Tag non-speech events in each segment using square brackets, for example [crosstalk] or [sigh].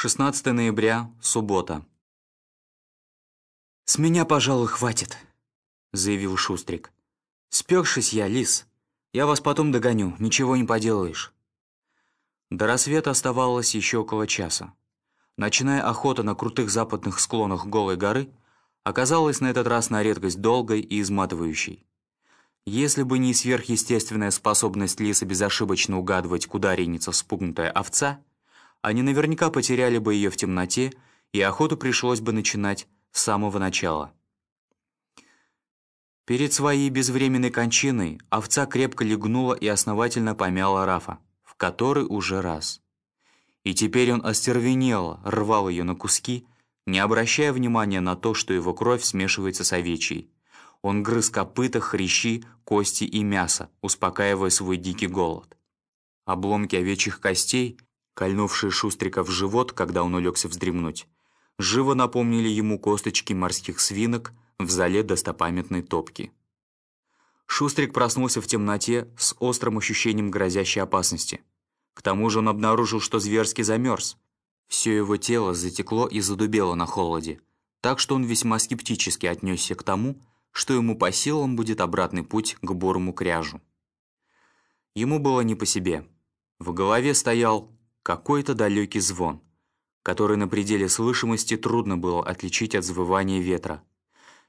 16 ноября, суббота. «С меня, пожалуй, хватит», — заявил Шустрик. «Спекшись я, лис. Я вас потом догоню, ничего не поделаешь». До рассвета оставалось еще около часа. Ночная охота на крутых западных склонах Голой горы оказалась на этот раз на редкость долгой и изматывающей. Если бы не сверхъестественная способность лиса безошибочно угадывать, куда ринется спугнутая овца, они наверняка потеряли бы ее в темноте, и охоту пришлось бы начинать с самого начала. Перед своей безвременной кончиной овца крепко легнула и основательно помяла Рафа, в который уже раз. И теперь он остервенело рвал ее на куски, не обращая внимания на то, что его кровь смешивается с овечьей. Он грыз копыта, хрящи, кости и мясо, успокаивая свой дикий голод. Обломки овечьих костей кольнувшие Шустрика в живот, когда он улегся вздремнуть, живо напомнили ему косточки морских свинок в зале достопамятной топки. Шустрик проснулся в темноте с острым ощущением грозящей опасности. К тому же он обнаружил, что зверски замерз. Все его тело затекло и задубело на холоде, так что он весьма скептически отнесся к тому, что ему по силам будет обратный путь к бурому кряжу. Ему было не по себе. В голове стоял какой-то далекий звон, который на пределе слышимости трудно было отличить от завывания ветра.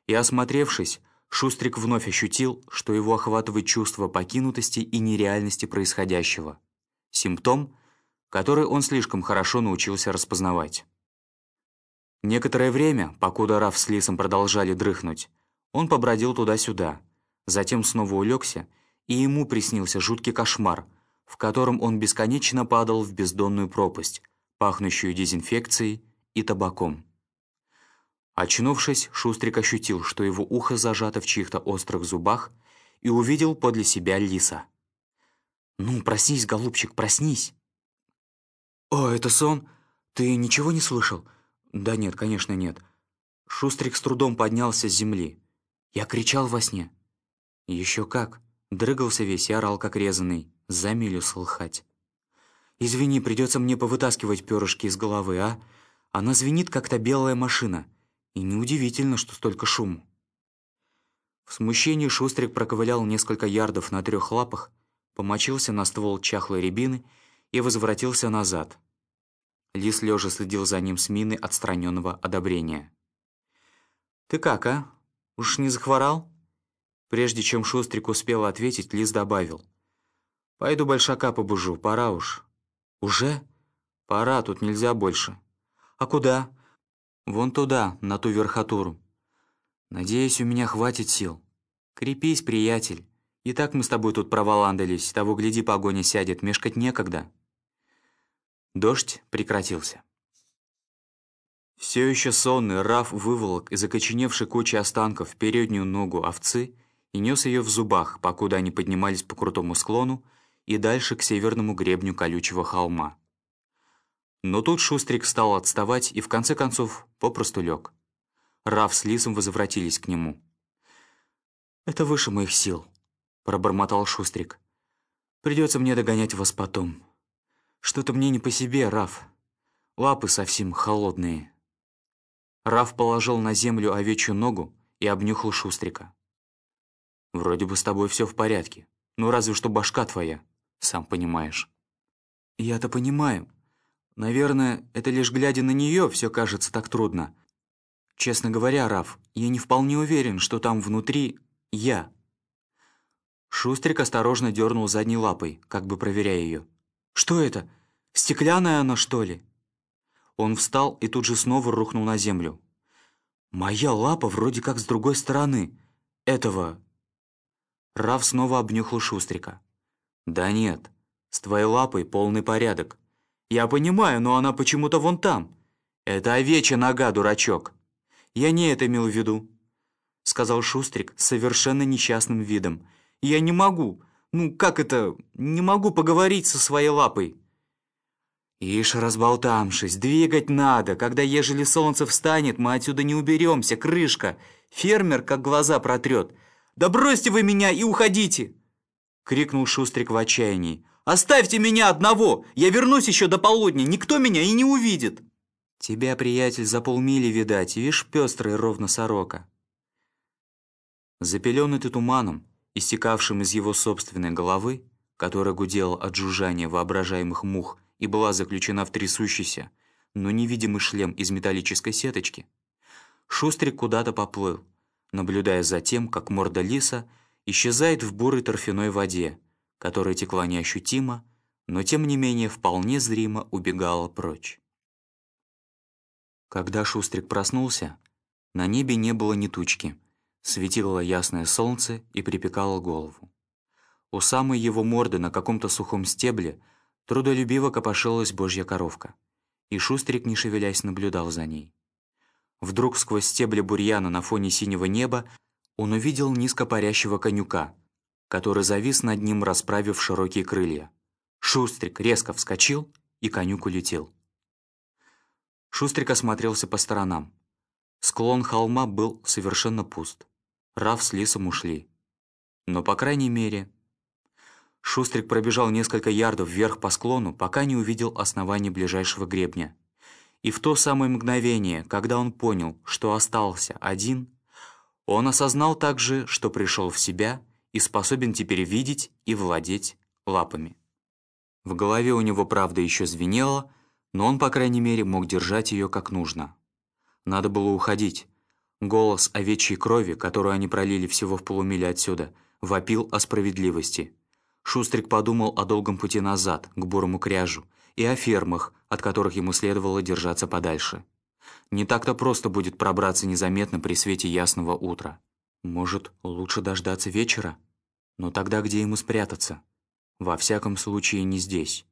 И осмотревшись, Шустрик вновь ощутил, что его охватывает чувство покинутости и нереальности происходящего. Симптом, который он слишком хорошо научился распознавать. Некоторое время, покуда Раф с Лисом продолжали дрыхнуть, он побродил туда-сюда, затем снова улегся, и ему приснился жуткий кошмар — в котором он бесконечно падал в бездонную пропасть, пахнущую дезинфекцией и табаком. Очнувшись, Шустрик ощутил, что его ухо зажато в чьих-то острых зубах, и увидел подле себя лиса. «Ну, проснись, голубчик, проснись!» «О, это сон? Ты ничего не слышал?» «Да нет, конечно, нет». Шустрик с трудом поднялся с земли. «Я кричал во сне». «Еще как!» Дрыгался весь и орал, как резанный за милю слыхать. «Извини, придется мне повытаскивать перышки из головы, а? Она звенит, как-то белая машина, и неудивительно, что столько шуму». В смущении Шустрик проковылял несколько ярдов на трех лапах, помочился на ствол чахлой рябины и возвратился назад. Лис лежа следил за ним с мины отстраненного одобрения. «Ты как, а? Уж не захворал?» Прежде чем Шустрик успел ответить, Лис добавил – Пойду большака побужу, пора уж». «Уже?» «Пора, тут нельзя больше». «А куда?» «Вон туда, на ту верхотуру. Надеюсь, у меня хватит сил. Крепись, приятель. И так мы с тобой тут проволандались, того гляди, погоня сядет, мешкать некогда». Дождь прекратился. Все еще сонный Раф выволок из окоченевшей кучи останков переднюю ногу овцы и нес ее в зубах, покуда они поднимались по крутому склону, и дальше к северному гребню колючего холма. Но тут Шустрик стал отставать и в конце концов попросту лег. Раф с Лисом возвратились к нему. «Это выше моих сил», — пробормотал Шустрик. «Придется мне догонять вас потом. Что-то мне не по себе, Раф. Лапы совсем холодные». Раф положил на землю овечью ногу и обнюхал Шустрика. «Вроде бы с тобой все в порядке. Ну разве что башка твоя сам понимаешь». «Я-то понимаю. Наверное, это лишь глядя на нее все кажется так трудно. Честно говоря, Раф, я не вполне уверен, что там внутри я». Шустрик осторожно дернул задней лапой, как бы проверяя ее. «Что это? Стеклянная она, что ли?» Он встал и тут же снова рухнул на землю. «Моя лапа вроде как с другой стороны. Этого...» Раф снова обнюхал Шустрика. «Да нет, с твоей лапой полный порядок. Я понимаю, но она почему-то вон там. Это овечья нога, дурачок. Я не это имел в виду», — сказал Шустрик совершенно несчастным видом. «Я не могу, ну как это, не могу поговорить со своей лапой». «Ишь, разболтамшись, двигать надо. Когда ежели солнце встанет, мы отсюда не уберемся, крышка. Фермер как глаза протрет. Да бросьте вы меня и уходите!» крикнул Шустрик в отчаянии. «Оставьте меня одного! Я вернусь еще до полудня, никто меня и не увидит!» Тебя, приятель, за полмили видать, вишь, пестрый ровно сорока. Запеленутый туманом, истекавшим из его собственной головы, которая гудела от жужжания воображаемых мух и была заключена в трясущийся, но невидимый шлем из металлической сеточки, Шустрик куда-то поплыл, наблюдая за тем, как морда лиса исчезает в бурой торфяной воде, которая текла неощутимо, но тем не менее вполне зримо убегала прочь. Когда Шустрик проснулся, на небе не было ни тучки — Светило ясное солнце и припекало голову. У самой его морды на каком-то сухом стебле трудолюбиво копошилась божья коровка, и Шустрик, не шевелясь, наблюдал за ней. Вдруг сквозь стебли бурьяна на фоне синего неба он увидел низко парящего конюка, который завис над ним, расправив широкие крылья. Шустрик резко вскочил, и конюк улетел. Шустрик осмотрелся по сторонам. Склон холма был совершенно пуст. Раф с Лисом ушли. Но, по крайней мере... Шустрик пробежал несколько ярдов вверх по склону, пока не увидел основание ближайшего гребня. И в то самое мгновение, когда он понял, что остался один, он осознал также, что пришел в себя и способен теперь видеть и владеть лапами. В голове у него, правда, еще звенело, но он, по крайней мере, мог держать ее как нужно. Надо было уходить. Голос овечьей крови, которую они пролили всего в полумиле отсюда, вопил о справедливости. Шустрик подумал о долгом пути назад, к бурому кряжу, и о фермах, от которых ему следовало держаться подальше. Не так-то просто будет пробраться незаметно при свете ясного утра. Может, лучше дождаться вечера? Но тогда где ему спрятаться? Во всяком случае, не здесь.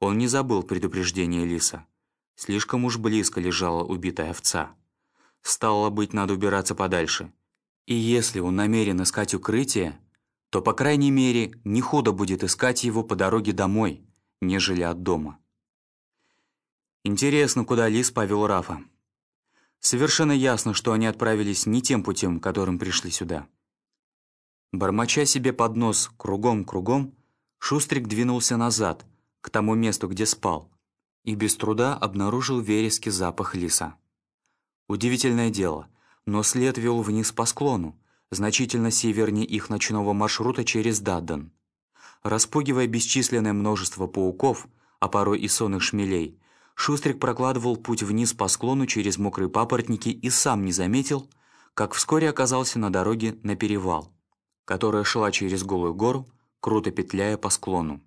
Он не забыл предупреждение Лиса. Слишком уж близко лежала убитая овца. Стало быть, надо убираться подальше. И если он намерен искать укрытие, то, по крайней мере, не худо будет искать его по дороге домой, нежели от дома. Интересно, куда Лис повел Рафа. Совершенно ясно, что они отправились не тем путем, которым пришли сюда. Бормоча себе под нос кругом-кругом, Шустрик двинулся назад, к тому месту, где спал, и без труда обнаружил верески запах лиса. Удивительное дело, но след вел вниз по склону, значительно севернее их ночного маршрута через Дадден. Распугивая бесчисленное множество пауков, а порой и сонных шмелей, Шустрик прокладывал путь вниз по склону через мокрые папоротники и сам не заметил, как вскоре оказался на дороге на перевал, которая шла через голую гору, круто петляя по склону.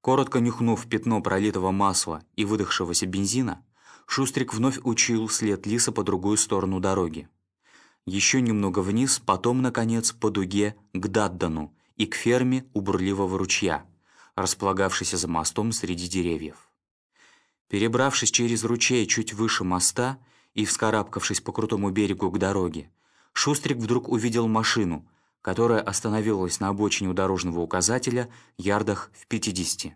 Коротко нюхнув пятно пролитого масла и выдохшегося бензина, Шустрик вновь учил след лиса по другую сторону дороги. Еще немного вниз, потом, наконец, по дуге к Даддану и к ферме у бурливого ручья, располагавшейся за мостом среди деревьев. Перебравшись через ручей чуть выше моста и вскарабкавшись по крутому берегу к дороге, Шустрик вдруг увидел машину, которая остановилась на обочине у дорожного указателя ярдах в 50.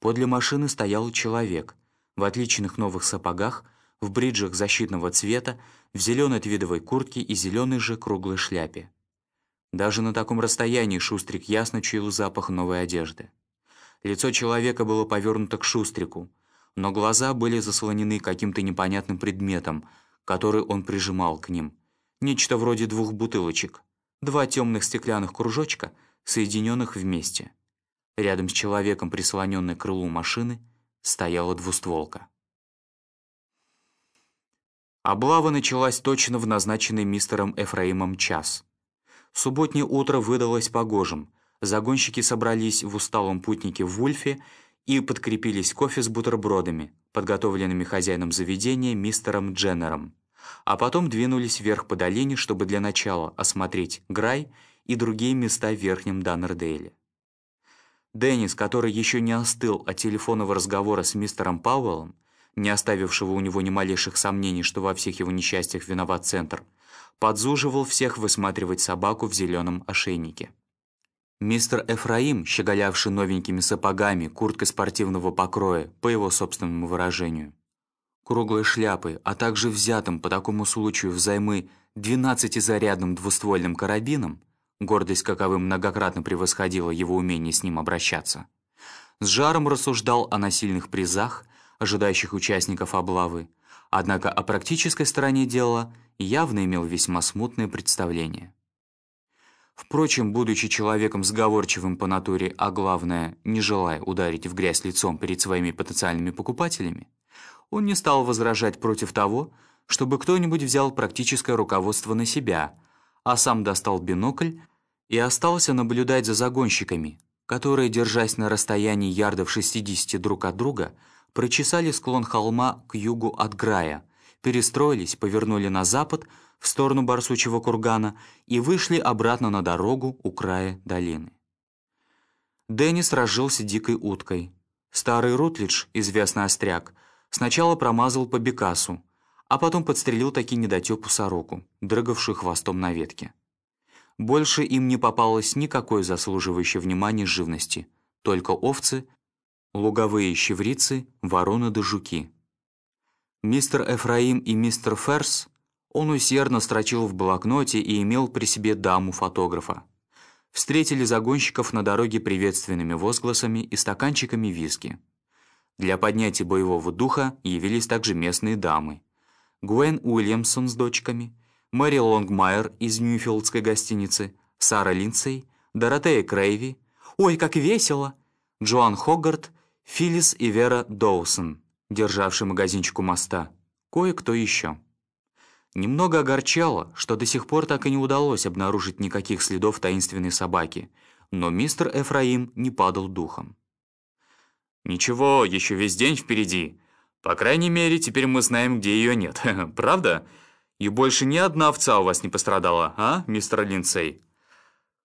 Подле машины стоял человек, в отличных новых сапогах, в бриджах защитного цвета, в зеленой твидовой куртке и зеленой же круглой шляпе. Даже на таком расстоянии Шустрик ясно чуял запах новой одежды. Лицо человека было повернуто к Шустрику, но глаза были заслонены каким-то непонятным предметом, который он прижимал к ним. Нечто вроде двух бутылочек. Два темных стеклянных кружочка, соединенных вместе. Рядом с человеком, прислоненной к крылу машины, стояла двустволка. Облава началась точно в назначенный мистером Эфраимом час. Субботнее утро выдалось погожим. Загонщики собрались в усталом путнике в Вульфе и подкрепились кофе с бутербродами, подготовленными хозяином заведения мистером Дженнером. А потом двинулись вверх по долине, чтобы для начала осмотреть Грай и другие места в Верхнем Даннердейле. Деннис, который еще не остыл от телефонного разговора с мистером Пауэллом, не оставившего у него ни малейших сомнений, что во всех его несчастьях виноват Центр, подзуживал всех высматривать собаку в зеленом ошейнике. Мистер Эфраим, щеголявший новенькими сапогами, курткой спортивного покроя, по его собственному выражению, круглой шляпой, а также взятым по такому случаю взаймы 12-зарядным двуствольным карабином, гордость каковым многократно превосходила его умение с ним обращаться. С жаром рассуждал о насильных призах, ожидающих участников облавы, однако о практической стороне дела явно имел весьма смутное представление. Впрочем, будучи человеком сговорчивым по натуре, а главное, не желая ударить в грязь лицом перед своими потенциальными покупателями, он не стал возражать против того, чтобы кто-нибудь взял практическое руководство на себя, а сам достал бинокль и остался наблюдать за загонщиками, которые, держась на расстоянии ярдов 60 друг от друга, прочесали склон холма к югу от Грая, перестроились, повернули на запад в сторону Барсучего кургана и вышли обратно на дорогу у края долины. Деннис разжился дикой уткой. Старый Рутлидж, известный остряк, сначала промазал по Бекасу, а потом подстрелил таки недотепу сороку, дрыгавшую хвостом на ветке. Больше им не попалось никакой заслуживающей внимания живности, только овцы, луговые щеврицы, вороны да жуки. Мистер Эфраим и мистер Ферс он усердно строчил в блокноте и имел при себе даму-фотографа. Встретили загонщиков на дороге приветственными возгласами и стаканчиками виски. Для поднятия боевого духа явились также местные дамы. Гуэн Уильямсон с дочками, Мэри Лонгмайер из Ньюфилдской гостиницы, Сара Линдсей, Доротея Крейви, «Ой, как весело!» Джоан Хогарт, Филлис и Вера Доусон, державший магазинчик у моста, кое-кто еще. Немного огорчало, что до сих пор так и не удалось обнаружить никаких следов таинственной собаки, но мистер Эфраим не падал духом. «Ничего, еще весь день впереди. По крайней мере, теперь мы знаем, где ее нет. [laughs] Правда? И больше ни одна овца у вас не пострадала, а, мистер Линдсей?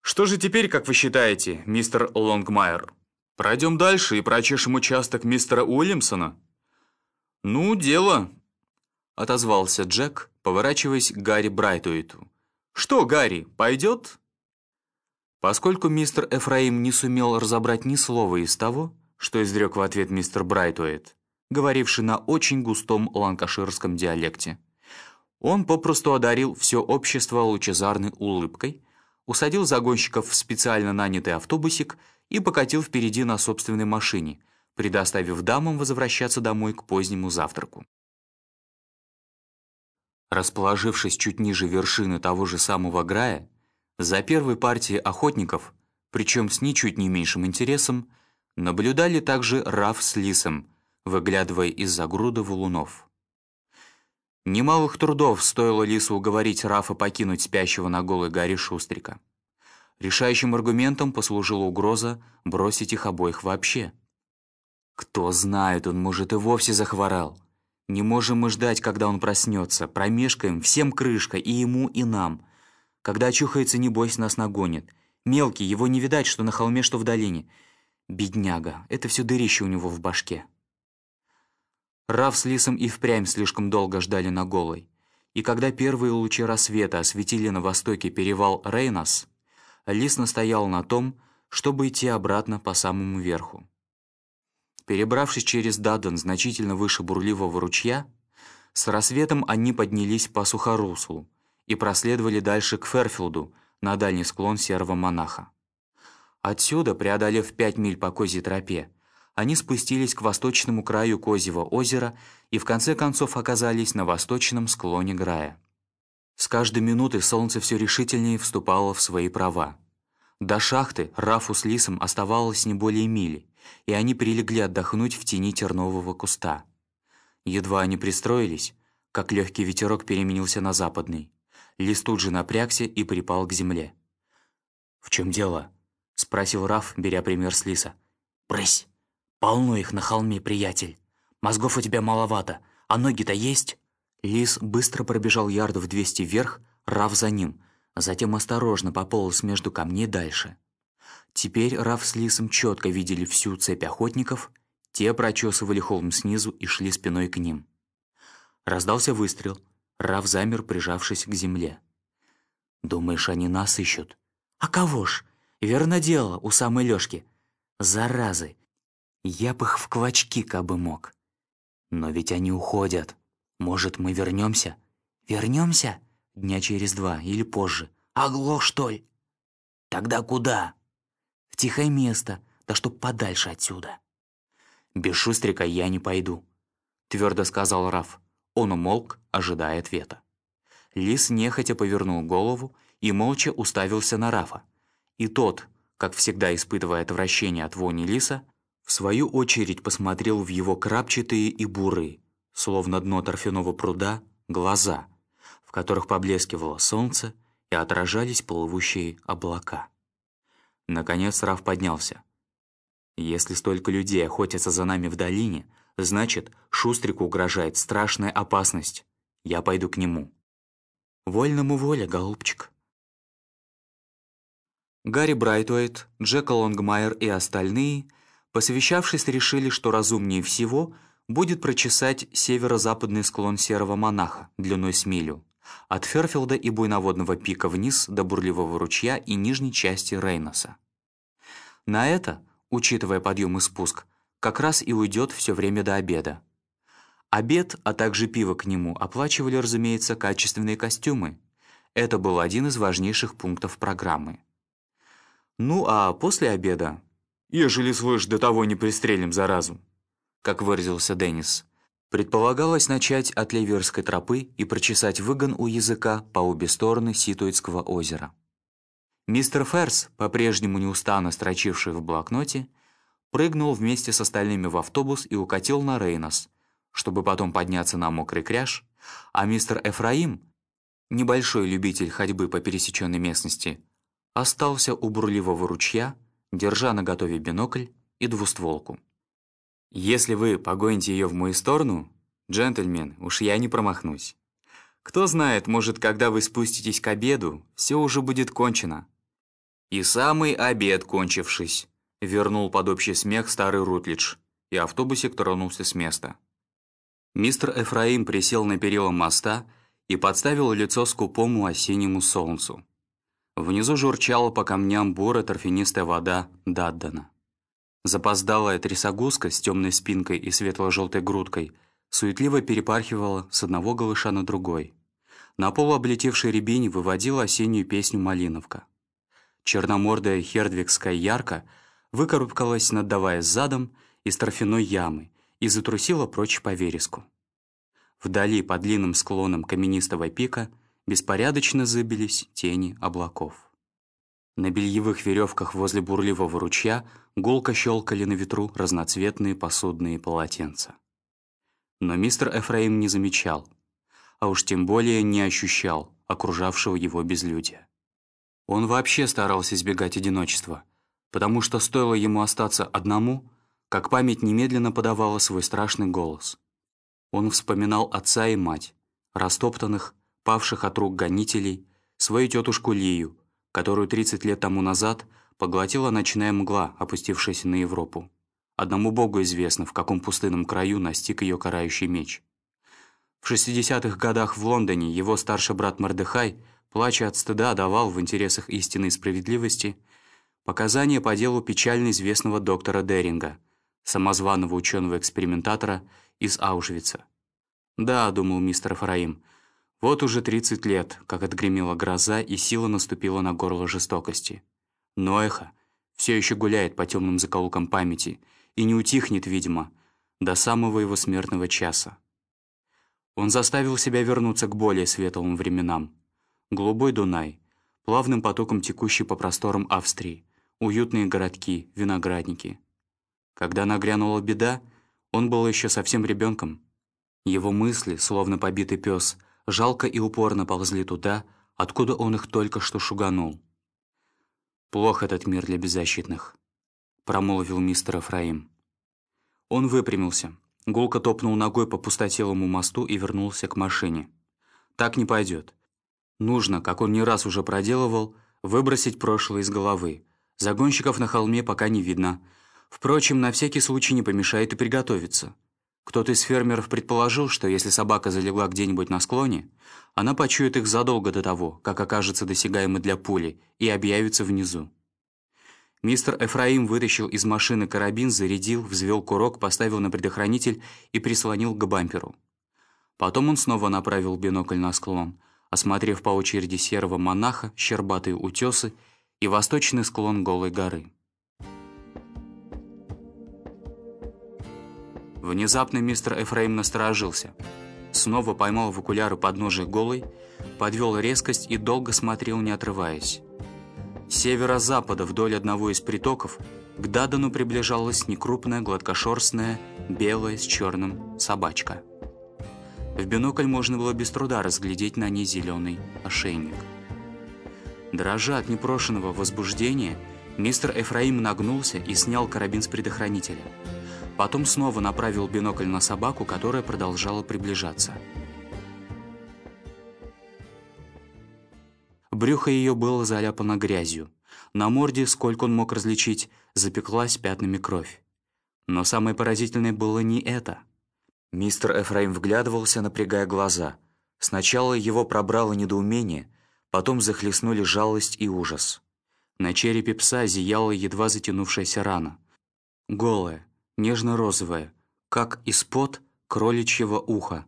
Что же теперь, как вы считаете, мистер Лонгмайер? Пройдем дальше и прочешем участок мистера Уильямсона?» «Ну, дело», — отозвался Джек, поворачиваясь к Гарри Брайтуиту. «Что, Гарри, пойдет?» Поскольку мистер Эфраим не сумел разобрать ни слова из того, что изрек в ответ мистер Брайтуэт, говоривший на очень густом ланкаширском диалекте, он попросту одарил все общество лучезарной улыбкой, усадил загонщиков в специально нанятый автобусик и покатил впереди на собственной машине, предоставив дамам возвращаться домой к позднему завтраку. Расположившись чуть ниже вершины того же самого Грая, за первой партией охотников, причем с ничуть не меньшим интересом, наблюдали также Раф с Лисом, выглядывая из-за груда валунов. Немалых трудов стоило Лису уговорить Рафа покинуть спящего на голой горе Шустрика. Решающим аргументом послужила угроза бросить их обоих вообще. Кто знает, он, может, и вовсе захворал. Не можем мы ждать, когда он проснется. Промешкаем, всем крышка, и ему, и нам. Когда очухается, небось, нас нагонит. Мелкий, его не видать, что на холме, что в долине. Бедняга, это все дырище у него в башке. Рав с Лисом и впрямь слишком долго ждали на голой. И когда первые лучи рассвета осветили на востоке перевал Рейнас, Лис настоял на том, чтобы идти обратно по самому верху. Перебравшись через Дадден значительно выше бурливого ручья, с рассветом они поднялись по сухоруслу и проследовали дальше к Ферфилду, на дальний склон Серого Монаха. Отсюда, преодолев пять миль по козьей тропе, они спустились к восточному краю Козьего озера и в конце концов оказались на восточном склоне Грая. С каждой минутой солнце все решительнее вступало в свои права. До шахты Рафу с Лисом оставалось не более мили, и они прилегли отдохнуть в тени тернового куста. Едва они пристроились, как легкий ветерок переменился на западный. Лис тут же напрягся и припал к земле. «В чем дело?» — спросил Раф, беря пример с Лиса. «Брысь! Полно их на холме, приятель. Мозгов у тебя маловато, а ноги-то есть?» Лис быстро пробежал ярдов двести вверх, Раф за ним, затем осторожно пополз между камней дальше. Теперь Раф с Лисом четко видели всю цепь охотников, те прочесывали холм снизу и шли спиной к ним. Раздался выстрел. Раф замер, прижавшись к земле. «Думаешь, они нас ищут?» «А кого ж? Верно дело, у самой Лёшки. Заразы! Я бы их в клочки, кабы мог. Но ведь они уходят. Может, мы вернемся? Вернемся? Дня через два или позже. Оглох, что ли? Тогда куда?» В тихое место, да чтоб подальше отсюда. Без Шустрика я не пойду. — твердо сказал Раф. Он умолк, ожидая ответа. Лис нехотя повернул голову и молча уставился на Рафа. И тот, как всегда испытывая отвращение от вони лиса, в свою очередь посмотрел в его крапчатые и буры, словно дно торфяного пруда, глаза, в которых поблескивало солнце и отражались плывущие облака. Наконец Раф поднялся. «Если столько людей охотятся за нами в долине, значит, Шустрику угрожает страшная опасность. Я пойду к нему». «Вольному воля, голубчик», Гарри Брайтуэйт, Джека Лонгмайер и остальные, посовещавшись, решили, что разумнее всего будет прочесать северо-западный склон Серого Монаха длиной с милю, от Ферфилда и буйноводного пика вниз до бурливого ручья и нижней части Рейноса. На это, учитывая подъем и спуск, как раз и уйдет все время до обеда. Обед, а также пиво к нему оплачивали, разумеется, качественные костюмы. Это был один из важнейших пунктов программы. Ну, а после обеда, ежели слышь, до того не пристрелим заразу, как выразился Деннис, предполагалось начать от Ливерской тропы и прочесать выгон у языка по обе стороны Ситуицкого озера. Мистер Ферс, по-прежнему неустанно строчивший в блокноте, прыгнул вместе с остальными в автобус и укатил на Рейнос, чтобы потом подняться на мокрый кряж, а мистер Эфраим, небольшой любитель ходьбы по пересеченной местности, остался у бурливого ручья, держа на готове бинокль и двустволку. «Если вы погоните ее в мою сторону, джентльмен, уж я не промахнусь. Кто знает, может, когда вы спуститесь к обеду, все уже будет кончено». И самый обед, кончившись, вернул под общий смех старый Рутлидж, и автобусик тронулся с места. Мистер Эфраим присел на перила моста и подставил лицо скупому осеннему солнцу. Внизу журчала по камням бурая торфянистая вода Даддана. Запоздалая трясогузка с темной спинкой и светло-желтой грудкой суетливо перепархивала с одного голыша на другой. На полу облетевший рябинь выводила осеннюю песню «Малиновка». Черномордая хердвигская ярко выкарабкалась, наддавая задом из торфяной ямы и затрусила прочь по вереску. Вдали, под длинным склоном каменистого пика, беспорядочно зыбились тени облаков. На бельевых веревках возле бурливого ручья гулко щелкали на ветру разноцветные посудные полотенца. Но мистер Эфраим не замечал, а уж тем более не ощущал окружавшего его безлюдия. Он вообще старался избегать одиночества, потому что стоило ему остаться одному, как память немедленно подавала свой страшный голос. Он вспоминал отца и мать, растоптанных, павших от рук гонителей, свою тетушку Лию, которую 30 лет тому назад поглотила ночная мгла, опустившаяся на Европу. Одному Богу известно, в каком пустынном краю настиг ее карающий меч. В 60-х годах в Лондоне его старший брат Мордехай, плача от стыда, давал в интересах истины и справедливости показания по делу печально известного доктора Деринга, самозваного ученого-экспериментатора из Аушвица. «Да», — думал мистер Фараим, — вот уже 30 лет, как отгремела гроза, и сила наступила на горло жестокости. Но эхо все еще гуляет по темным закоулкам памяти и не утихнет, видимо, до самого его смертного часа. Он заставил себя вернуться к более светлым временам. Голубой Дунай, плавным потоком текущий по просторам Австрии, уютные городки, виноградники. Когда нагрянула беда, он был еще совсем ребенком. Его мысли, словно побитый пес, жалко и упорно ползли туда, откуда он их только что шуганул. «Плох этот мир для беззащитных», — промолвил мистер Эфраим. Он выпрямился, гулко топнул ногой по пустотелому мосту и вернулся к машине. «Так не пойдет. Нужно, как он не раз уже проделывал, выбросить прошлое из головы. Загонщиков на холме пока не видно. Впрочем, на всякий случай не помешает и приготовиться». Кто-то из фермеров предположил, что если собака залегла где-нибудь на склоне, она почует их задолго до того, как окажется досягаемой для пули, и объявится внизу. Мистер Эфраим вытащил из машины карабин, зарядил, взвел курок, поставил на предохранитель и прислонил к бамперу. Потом он снова направил бинокль на склон, осмотрев по очереди серого монаха, щербатые утесы и восточный склон голой горы. Внезапно мистер Эфраим насторожился. Снова поймал в окуляры подножие голой, подвел резкость и долго смотрел, не отрываясь. Северо-запада вдоль одного из притоков к Дадану приближалась некрупная, гладкошерстная, белая с черным собачка. В бинокль можно было без труда разглядеть на ней зеленый ошейник. Дрожа от непрошенного возбуждения, мистер Эфраим нагнулся и снял карабин с предохранителя. Потом снова направил бинокль на собаку, которая продолжала приближаться. Брюхо ее было заляпано грязью. На морде, сколько он мог различить, запеклась пятнами кровь. Но самое поразительное было не это. Мистер Эфраим вглядывался, напрягая глаза. Сначала его пробрало недоумение, потом захлестнули жалость и ужас. На черепе пса зияла едва затянувшаяся рана. Голая, нежно-розовая, как из-под кроличьего уха,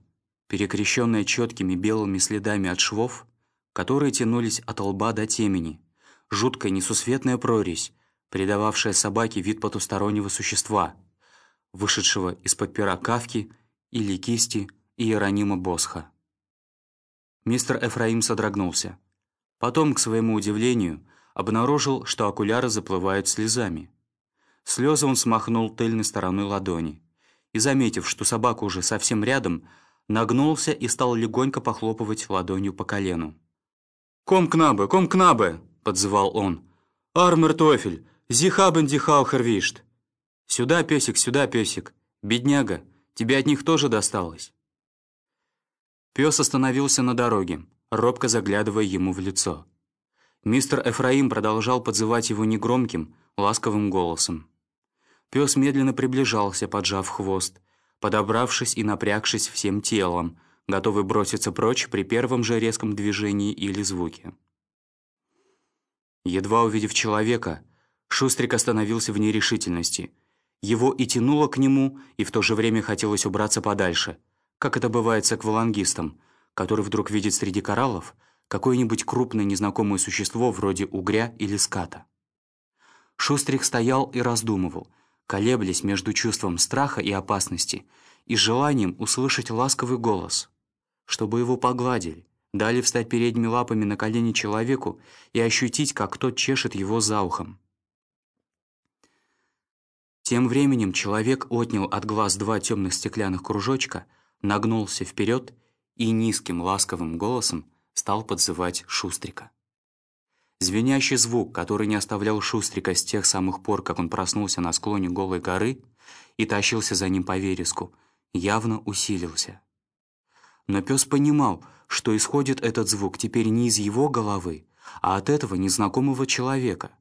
перекрещенная четкими белыми следами от швов, которые тянулись от лба до темени, жуткая несусветная прорезь, придававшая собаке вид потустороннего существа, вышедшего из-под пера Кавки или кисти Иеронима Босха. Мистер Эфраим содрогнулся. Потом, к своему удивлению, обнаружил, что окуляры заплывают слезами. Слезы он смахнул тыльной стороной ладони и, заметив, что собака уже совсем рядом, нагнулся и стал легонько похлопывать ладонью по колену. «Ком кнабе, ком кнабе!» — подзывал он. «Армер Тофель, зихабен дихаухервишт!» «Сюда, песик, сюда, песик! Бедняга, тебе от них тоже досталось!» Пес остановился на дороге, робко заглядывая ему в лицо. Мистер Эфраим продолжал подзывать его негромким, ласковым голосом. Пес медленно приближался, поджав хвост, подобравшись и напрягшись всем телом, готовый броситься прочь при первом же резком движении или звуке. Едва увидев человека, Шустрик остановился в нерешительности. Его и тянуло к нему, и в то же время хотелось убраться подальше, как это бывает с аквалангистом, который вдруг видит среди кораллов какое-нибудь крупное незнакомое существо вроде угря или ската. Шустрик стоял и раздумывал, колеблясь между чувством страха и опасности и желанием услышать ласковый голос чтобы его погладили, дали встать передними лапами на колени человеку и ощутить, как тот чешет его за ухом. Тем временем человек отнял от глаз два темных стеклянных кружочка, нагнулся вперед и низким ласковым голосом стал подзывать Шустрика. Звенящий звук, который не оставлял Шустрика с тех самых пор, как он проснулся на склоне голой горы и тащился за ним по вереску, явно усилился. Но пес понимал, что исходит этот звук теперь не из его головы, а от этого незнакомого человека.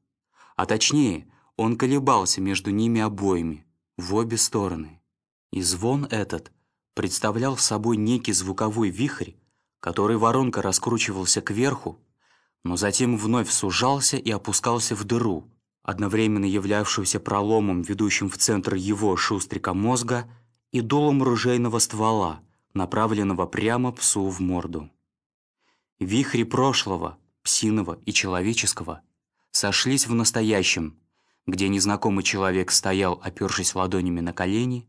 А точнее, он колебался между ними обоими, в обе стороны. И звон этот представлял собой некий звуковой вихрь, который воронка раскручивался кверху, но затем вновь сужался и опускался в дыру, одновременно являвшуюся проломом, ведущим в центр его шустрика мозга и дулом ружейного ствола, направленного прямо псу в морду. Вихри прошлого, псиного и человеческого, сошлись в настоящем, где незнакомый человек стоял, опершись ладонями на колени,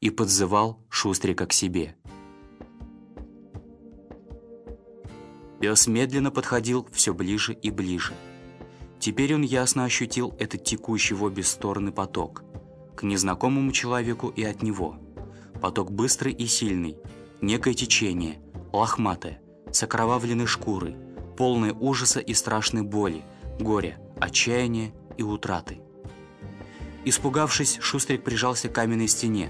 и подзывал Шустрика к себе. Пес медленно подходил все ближе и ближе. Теперь он ясно ощутил этот текущий в обе стороны поток. К незнакомому человеку и от него. Поток быстрый и сильный, некое течение, лохматое, с окровавленной шкурой, полное ужаса и страшной боли, горя, отчаяния и утраты. Испугавшись, Шустрик прижался к каменной стене,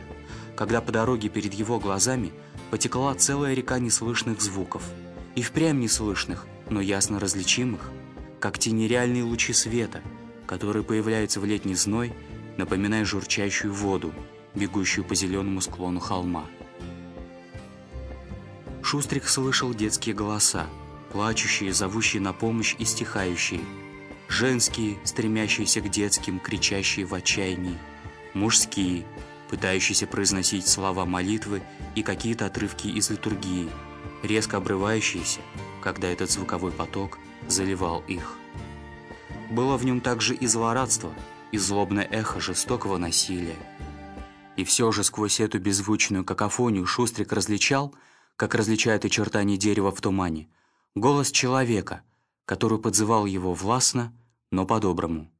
когда по дороге перед его глазами потекла целая река неслышных звуков, и впрямь неслышных, но ясно различимых, как те нереальные лучи света, которые появляются в летний зной, напоминая журчащую воду, бегущую по зеленому склону холма. Шустрик слышал детские голоса, плачущие, зовущие на помощь и стихающие, женские, стремящиеся к детским, кричащие в отчаянии, мужские, пытающиеся произносить слова молитвы и какие-то отрывки из литургии, резко обрывающиеся, когда этот звуковой поток заливал их. Было в нем также и злорадство, и злобное эхо жестокого насилия. И все же сквозь эту беззвучную какофонию Шустрик различал, как различают очертания дерева в тумане, голос человека, который подзывал его властно, но по-доброму.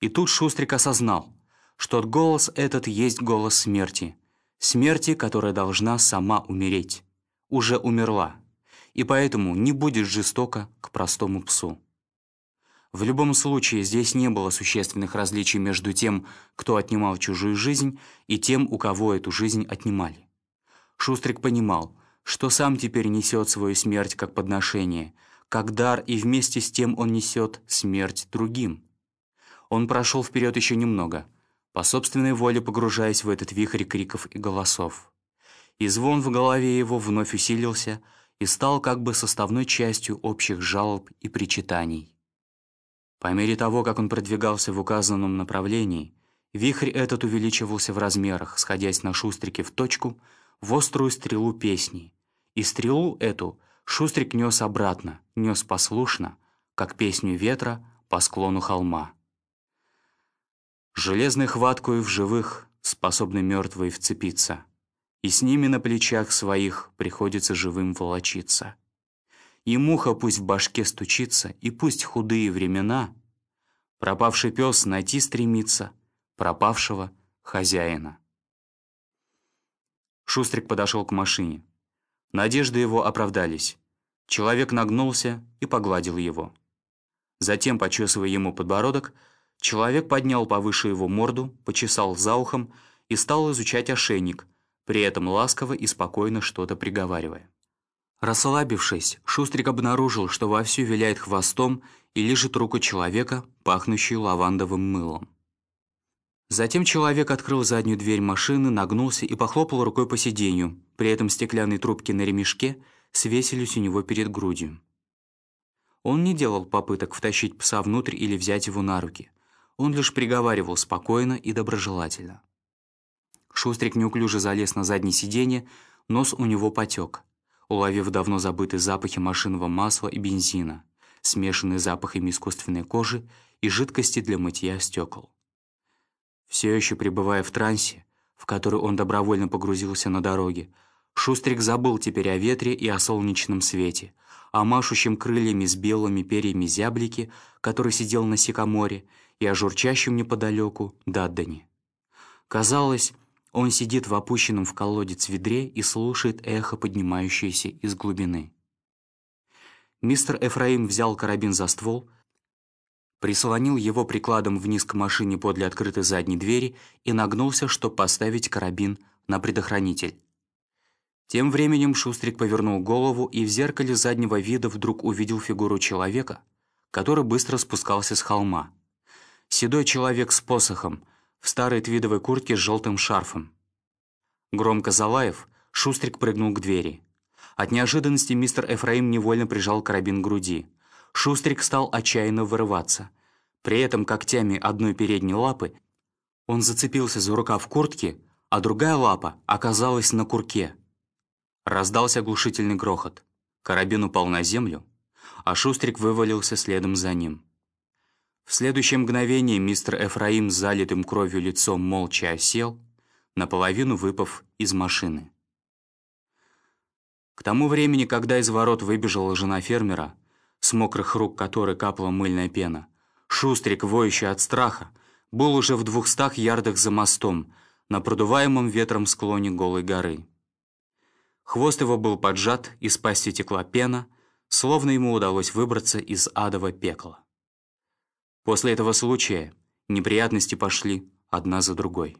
И тут Шустрик осознал, что голос этот есть голос смерти, смерти, которая должна сама умереть, уже умерла, и поэтому не будет жестоко к простому псу. В любом случае, здесь не было существенных различий между тем, кто отнимал чужую жизнь, и тем, у кого эту жизнь отнимали. Шустрик понимал, что сам теперь несет свою смерть как подношение, как дар, и вместе с тем он несет смерть другим. Он прошел вперед еще немного, по собственной воле погружаясь в этот вихрь криков и голосов. И звон в голове его вновь усилился и стал как бы составной частью общих жалоб и причитаний. По мере того, как он продвигался в указанном направлении, вихрь этот увеличивался в размерах, сходясь на Шустрике в точку, в острую стрелу песни. И стрелу эту Шустрик нес обратно, нес послушно, как песню ветра по склону холма. Железной хваткою в живых способны мертвые вцепиться, и с ними на плечах своих приходится живым волочиться. И муха пусть в башке стучится, и пусть худые времена Пропавший пес найти стремится пропавшего хозяина. Шустрик подошел к машине. Надежды его оправдались. Человек нагнулся и погладил его. Затем, почесывая ему подбородок, человек поднял повыше его морду, почесал за ухом и стал изучать ошейник, при этом ласково и спокойно что-то приговаривая. Расслабившись, Шустрик обнаружил, что вовсю виляет хвостом и лежит руку человека, пахнущую лавандовым мылом. Затем человек открыл заднюю дверь машины, нагнулся и похлопал рукой по сиденью, при этом стеклянные трубки на ремешке свесились у него перед грудью. Он не делал попыток втащить пса внутрь или взять его на руки. Он лишь приговаривал спокойно и доброжелательно. Шустрик неуклюже залез на заднее сиденье, нос у него потек уловив давно забытые запахи машинного масла и бензина, смешанные запахами искусственной кожи и жидкости для мытья стекол. Все еще пребывая в трансе, в который он добровольно погрузился на дороге, Шустрик забыл теперь о ветре и о солнечном свете, о машущем крыльями с белыми перьями зяблике, который сидел на сикаморе, и о журчащем неподалеку Даддане. Казалось, он сидит в опущенном в колодец ведре и слушает эхо, поднимающееся из глубины. Мистер Эфраим взял карабин за ствол, прислонил его прикладом вниз к машине подле открытой задней двери и нагнулся, чтобы поставить карабин на предохранитель. Тем временем Шустрик повернул голову и в зеркале заднего вида вдруг увидел фигуру человека, который быстро спускался с холма. Седой человек с посохом, в старой твидовой куртке с желтым шарфом. Громко залаев, Шустрик прыгнул к двери. От неожиданности мистер Эфраим невольно прижал карабин к груди. Шустрик стал отчаянно вырываться. При этом когтями одной передней лапы он зацепился за рукав куртки, а другая лапа оказалась на курке. Раздался оглушительный грохот. Карабин упал на землю, а Шустрик вывалился следом за ним. В следующее мгновение мистер Эфраим с залитым кровью лицом молча осел, наполовину выпав из машины. К тому времени, когда из ворот выбежала жена фермера, с мокрых рук которой капала мыльная пена, Шустрик, воющий от страха, был уже в двухстах ярдах за мостом, на продуваемом ветром склоне голой горы. Хвост его был поджат, из пасти текла пена, словно ему удалось выбраться из адового пекла. После этого случая неприятности пошли одна за другой.